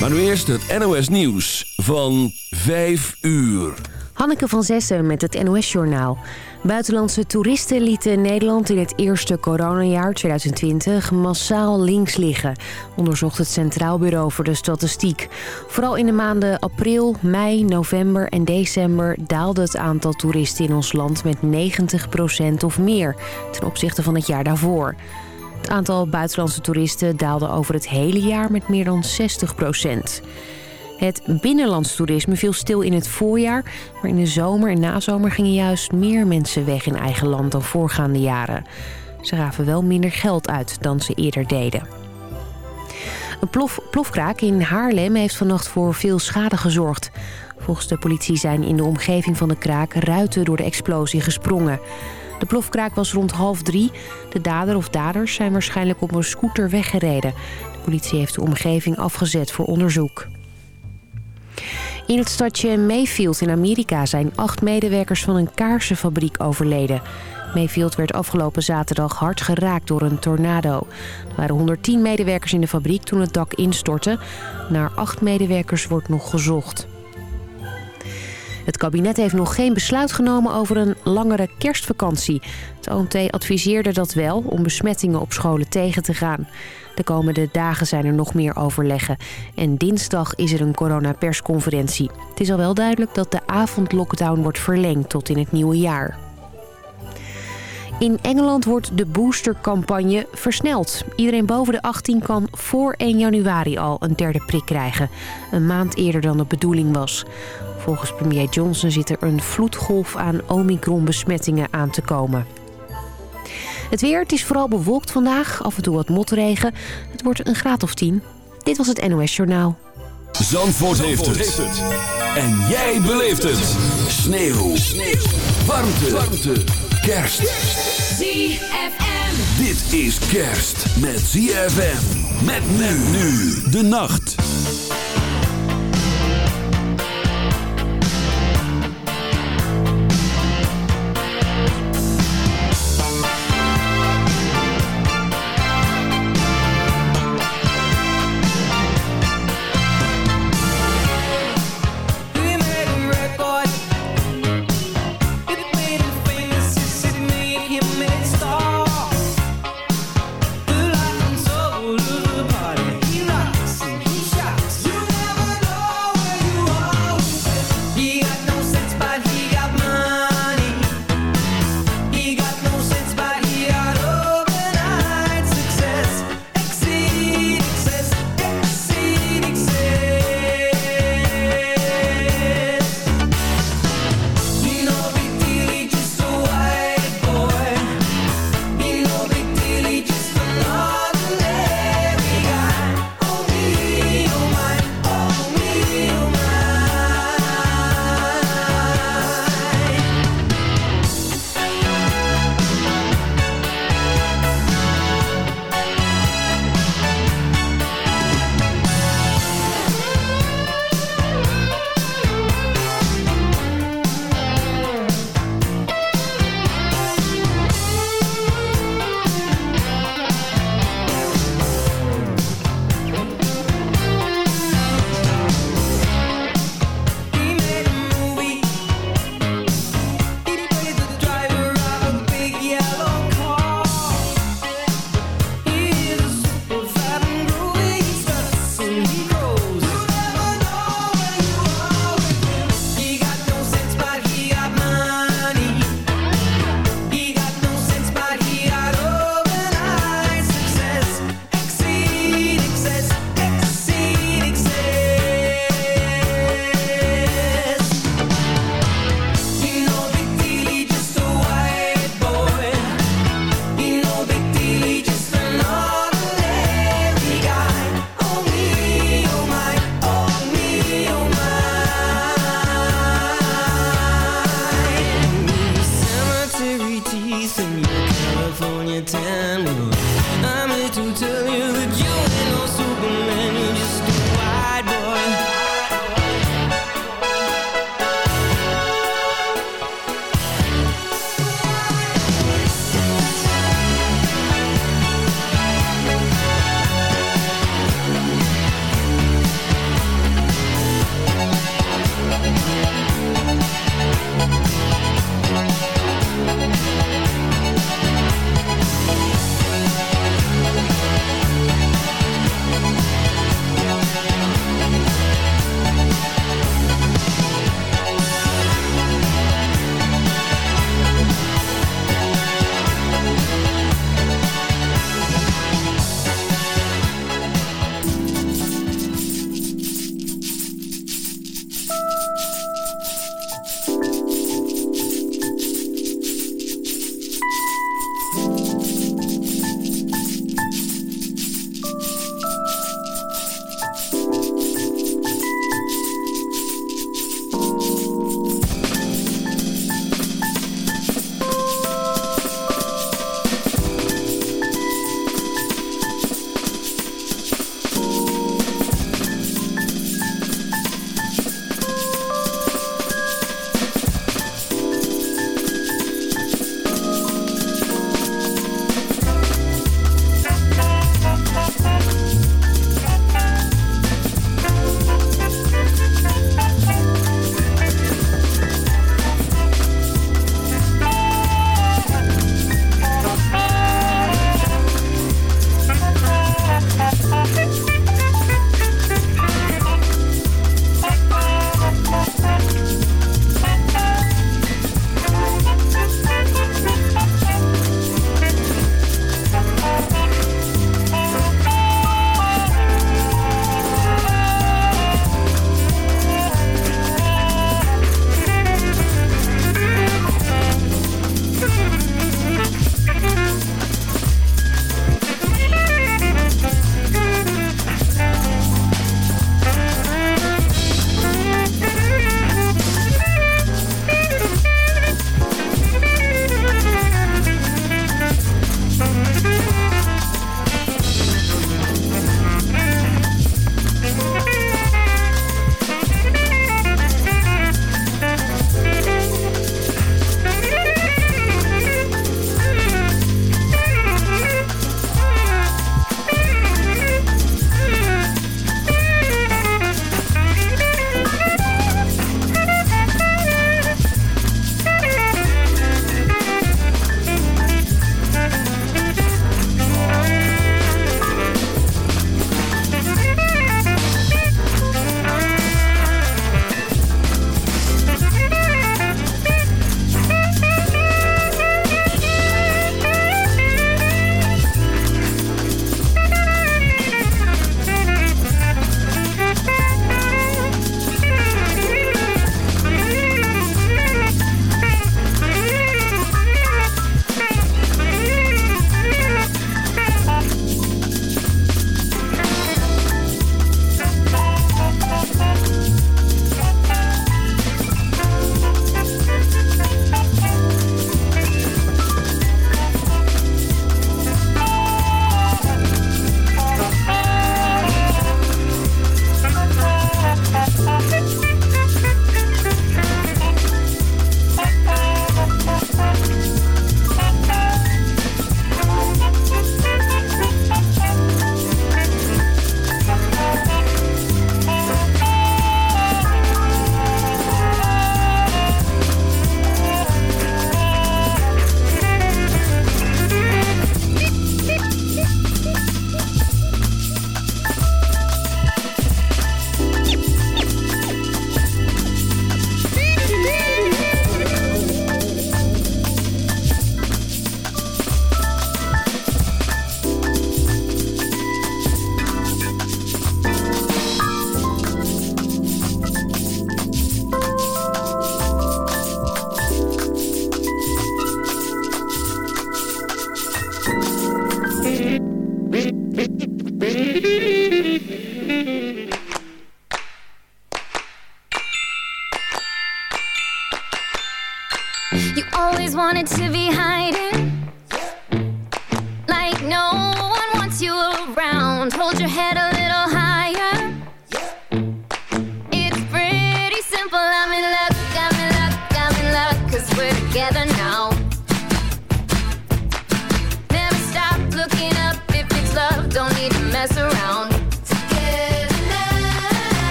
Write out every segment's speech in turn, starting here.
Maar nu eerst het NOS Nieuws van 5 uur. Hanneke van Zessen met het NOS-journaal. Buitenlandse toeristen lieten Nederland in het eerste coronajaar 2020 massaal links liggen, onderzocht het Centraal Bureau voor de Statistiek. Vooral in de maanden april, mei, november en december daalde het aantal toeristen in ons land met 90% of meer ten opzichte van het jaar daarvoor. Het aantal buitenlandse toeristen daalde over het hele jaar met meer dan 60% Het binnenlands toerisme viel stil in het voorjaar... maar in de zomer en nazomer gingen juist meer mensen weg in eigen land dan voorgaande jaren. Ze gaven wel minder geld uit dan ze eerder deden. Een plof, plofkraak in Haarlem heeft vannacht voor veel schade gezorgd. Volgens de politie zijn in de omgeving van de kraak ruiten door de explosie gesprongen. De plofkraak was rond half drie. De dader of daders zijn waarschijnlijk op een scooter weggereden. De politie heeft de omgeving afgezet voor onderzoek. In het stadje Mayfield in Amerika zijn acht medewerkers van een kaarsenfabriek overleden. Mayfield werd afgelopen zaterdag hard geraakt door een tornado. Er waren 110 medewerkers in de fabriek toen het dak instortte. Naar acht medewerkers wordt nog gezocht. Het kabinet heeft nog geen besluit genomen over een langere kerstvakantie. Het OMT adviseerde dat wel om besmettingen op scholen tegen te gaan. De komende dagen zijn er nog meer overleggen. En dinsdag is er een coronapersconferentie. Het is al wel duidelijk dat de avondlockdown wordt verlengd tot in het nieuwe jaar. In Engeland wordt de boostercampagne versneld. Iedereen boven de 18 kan voor 1 januari al een derde prik krijgen. Een maand eerder dan de bedoeling was. Volgens premier Johnson zit er een vloedgolf aan Omicron-besmettingen aan te komen. Het weer, het is vooral bewolkt vandaag, af en toe wat motregen. Het wordt een graad of 10. Dit was het NOS Journaal. Zandvoort, heeft, het. En jij beleeft het. Sneeuw. Sneeuw. Warmte. Warmte. Kerst. ZFM. Dit is kerst met ZFM. Met men nu de nacht.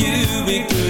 you because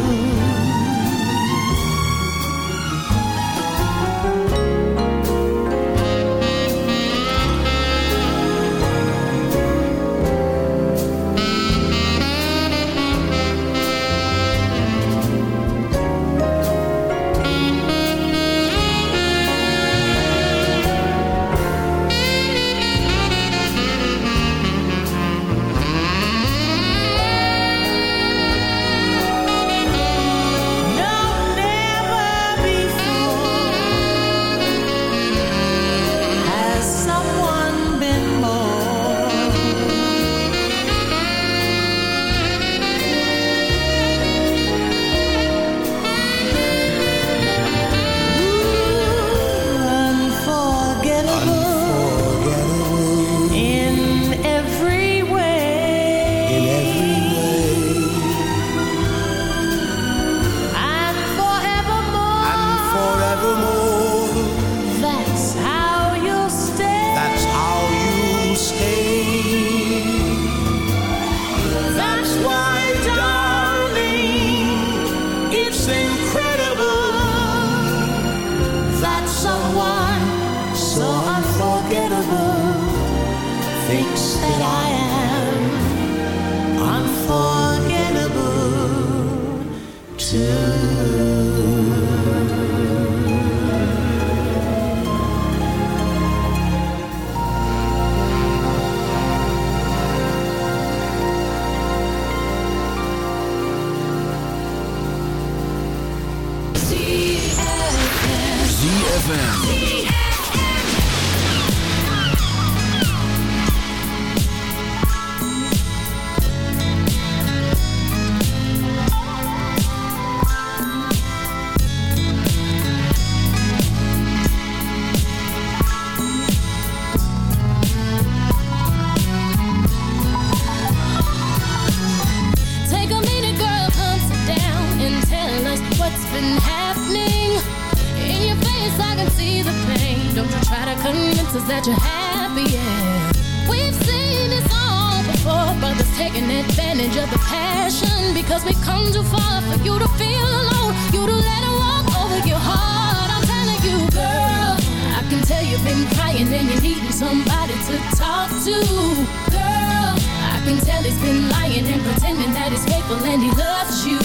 Pretending that he's faithful and he loves you.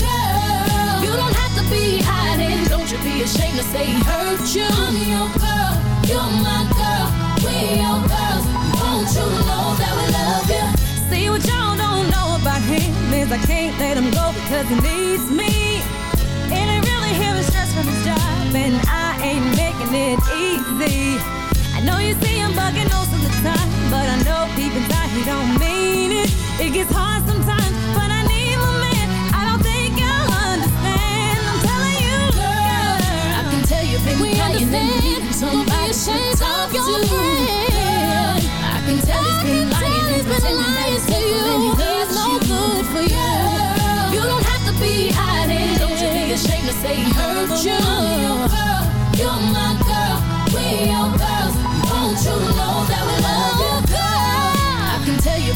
Girl, you don't have to be hiding. Don't you be ashamed to say he hurt you. I'm your girl, you're my girl, we're your girls. Won't you know that we love you? See what y'all don't know about him is I can't let him go because he needs me. And I really hear the stress from his job, and I ain't making it easy. Know you see him bugging most of the time, but I know deep inside he don't mean it. It gets hard sometimes, but I need my man. I don't think you'll understand. I'm telling you, Girl, I can tell you've been We crying and you understand. somebody to talk of your to. friend. I can tell he's been lying and pretending that he's to faithful and no good for you. You don't have to be hiding. Don't you be ashamed to say he hurt you.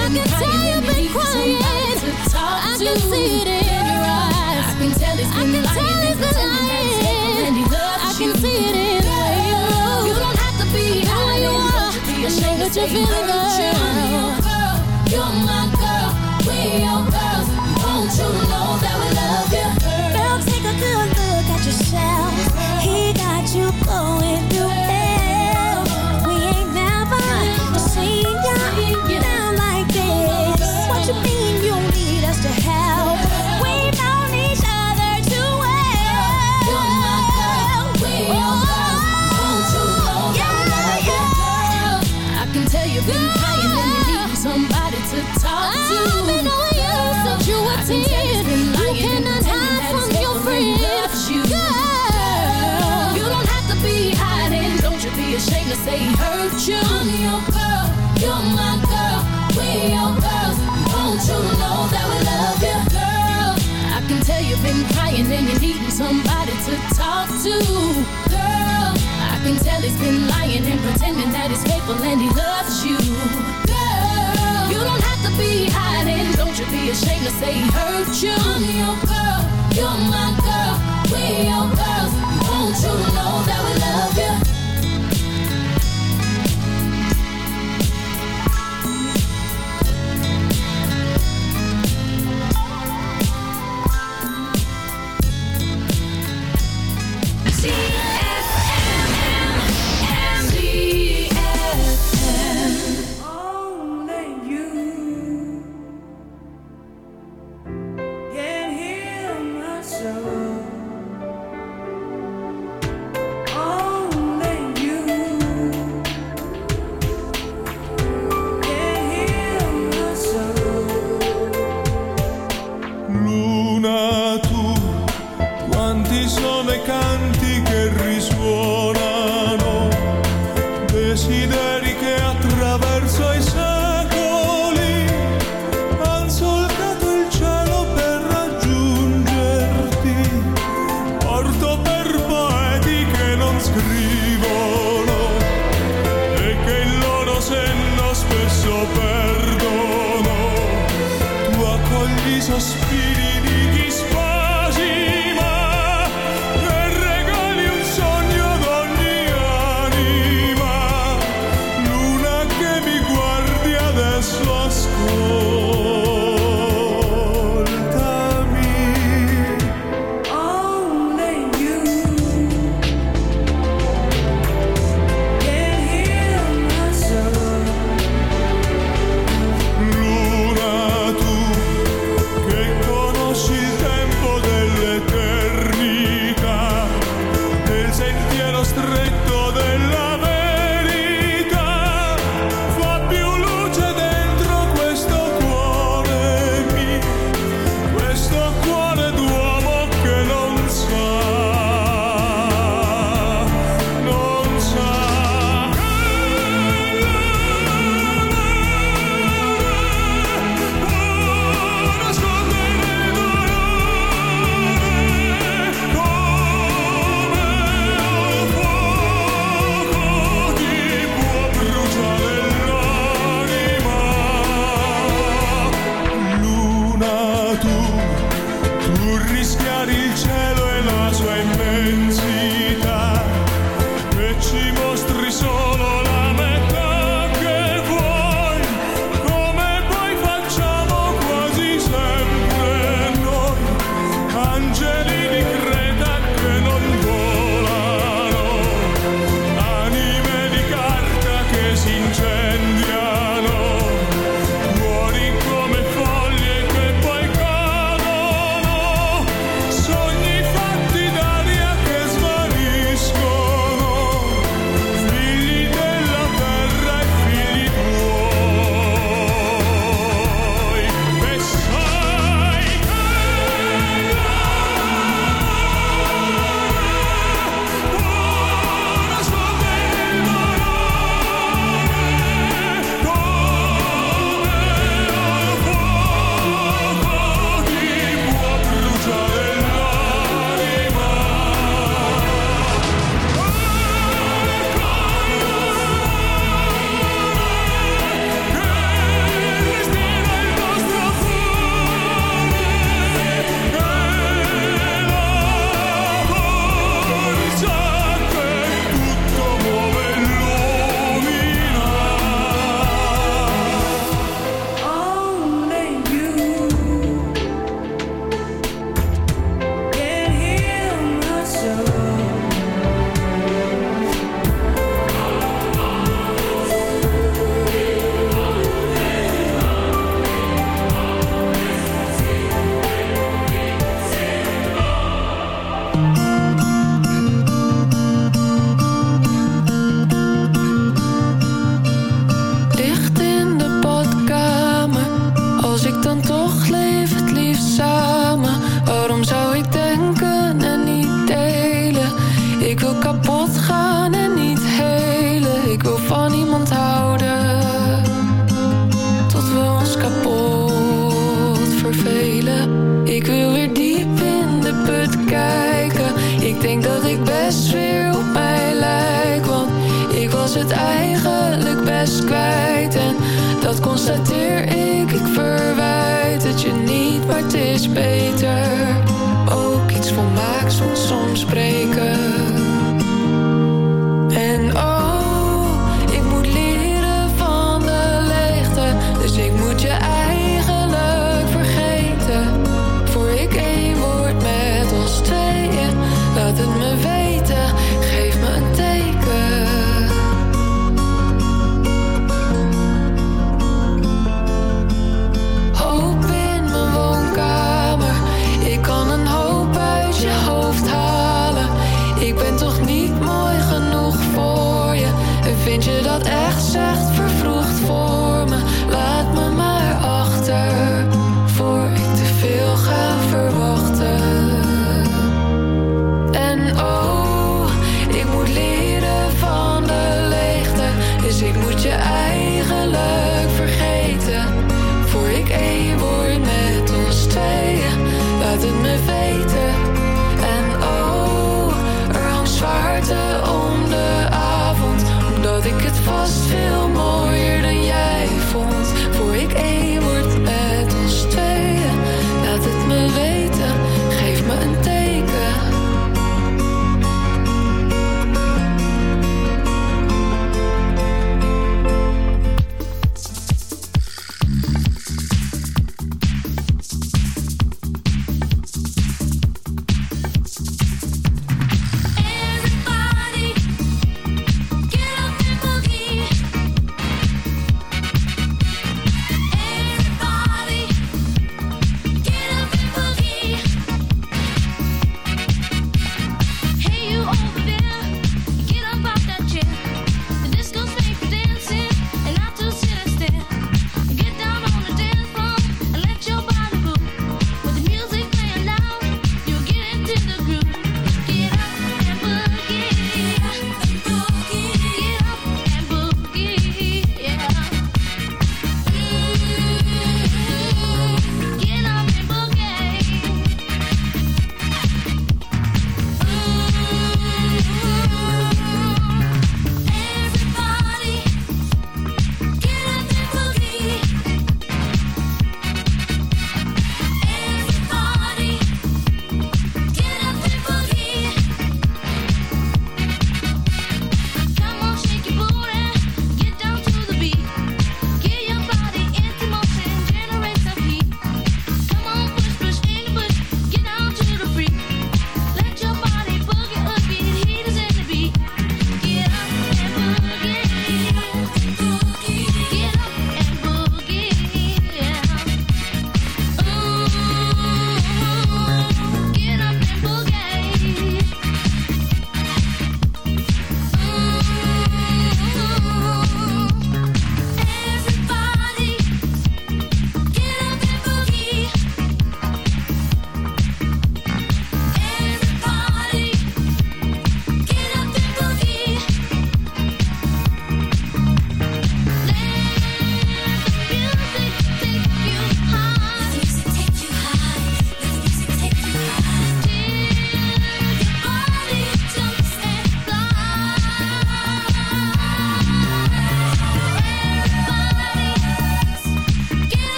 I can tell you've been crying. I can see it in your eyes. I can tell he's been lying. And he loves I can see it in the way you look. You don't have to be how you are. Ashamed that you're feeling since you cannot hide from your friend. You. Girl, you don't have to be hiding. Don't you be ashamed to say hurt you. I'm your girl. You're my girl. We're your girls. Won't you know that we love you? Girl, I can tell you've been crying and you're needing somebody to talk to. Girl, I can tell he's been lying and pretending that he's faithful and he loves you. To be hiding. Don't you be ashamed to say he hurt you. I'm your girl. You're my girl. We're your girls. Won't you know that we love you? Dus ik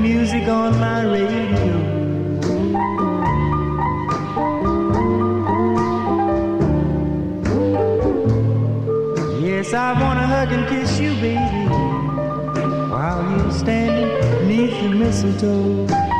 music on my radio. Yes, I wanna hug and kiss you, baby, while you're standing beneath the mistletoe.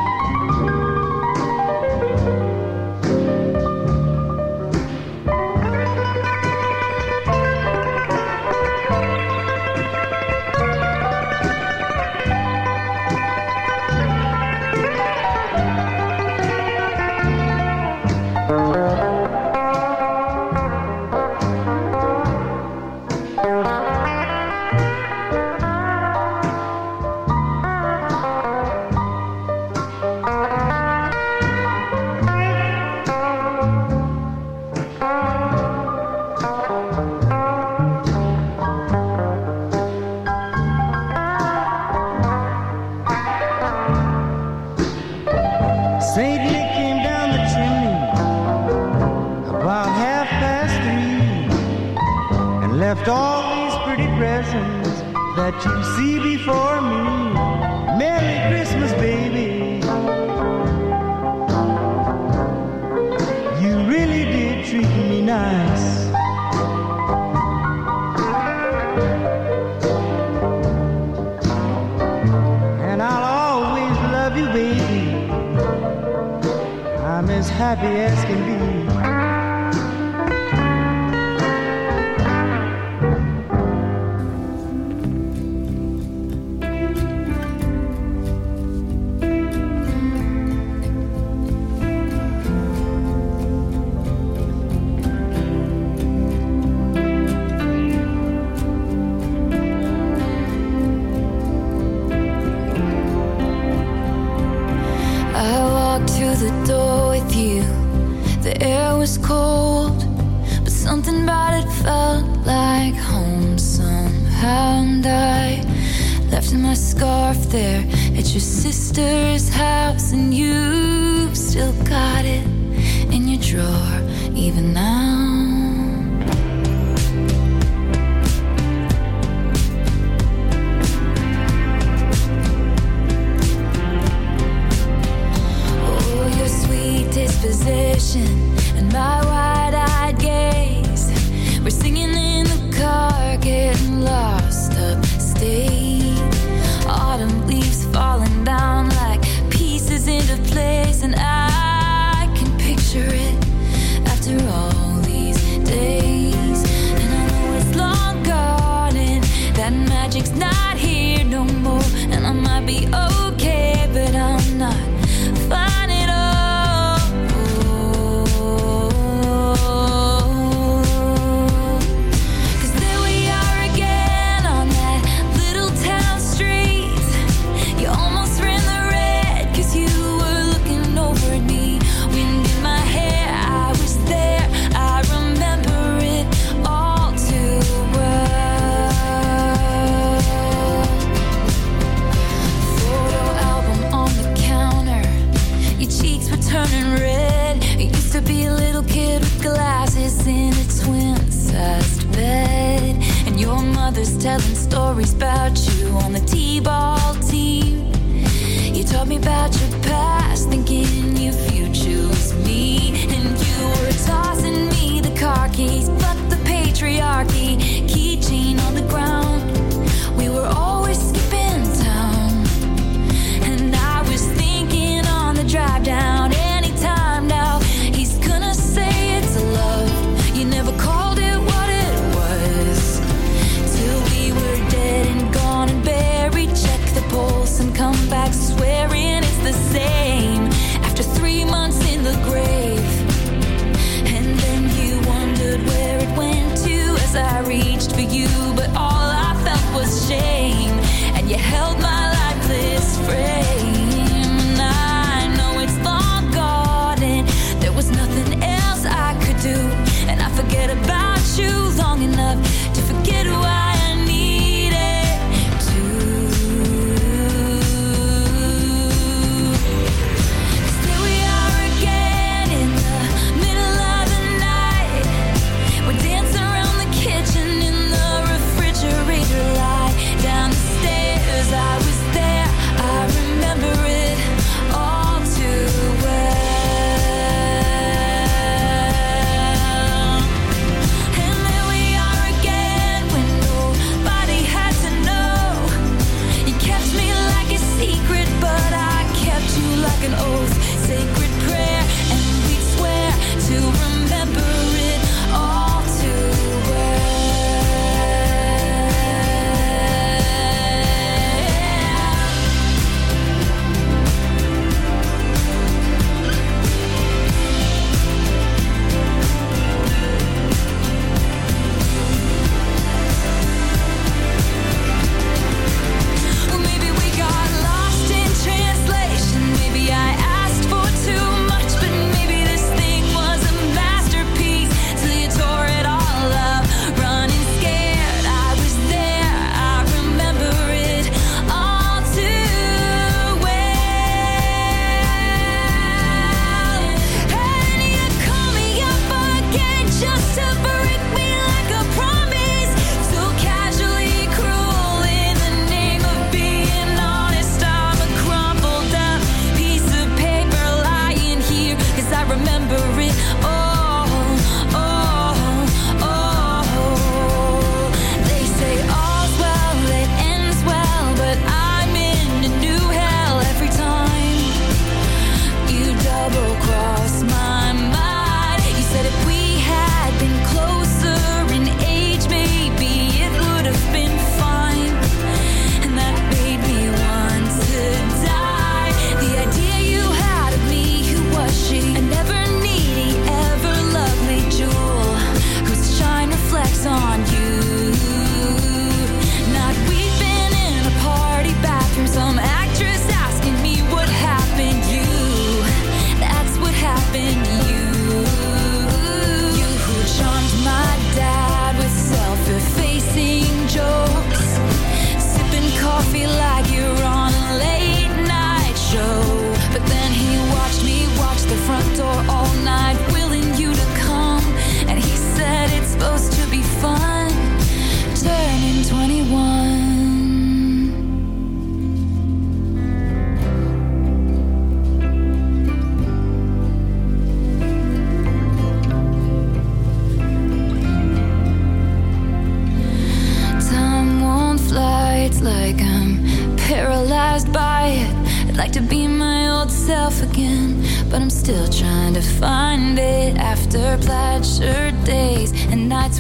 sister's house, and you've still got it in your drawer, even now. You taught me about your past, thinking your future was me.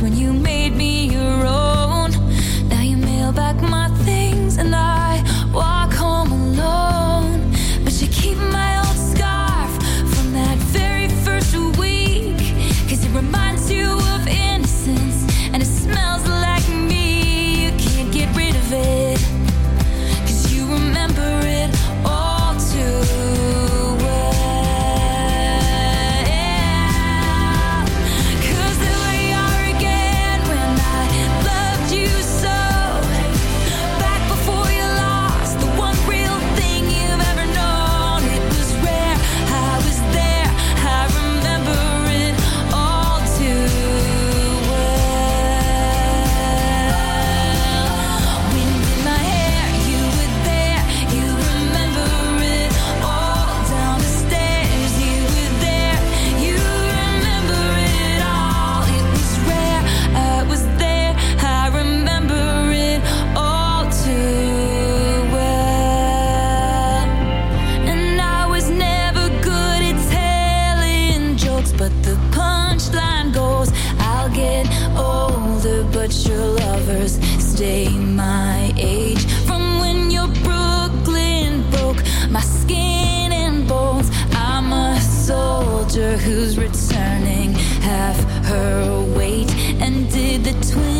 When you did the twin